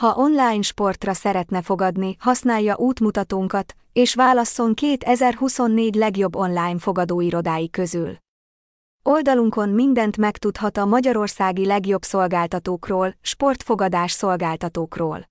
Ha online sportra szeretne fogadni, használja útmutatónkat, és válasszon 2024 legjobb online fogadóirodái közül. Oldalunkon mindent megtudhat a magyarországi legjobb szolgáltatókról, sportfogadás szolgáltatókról.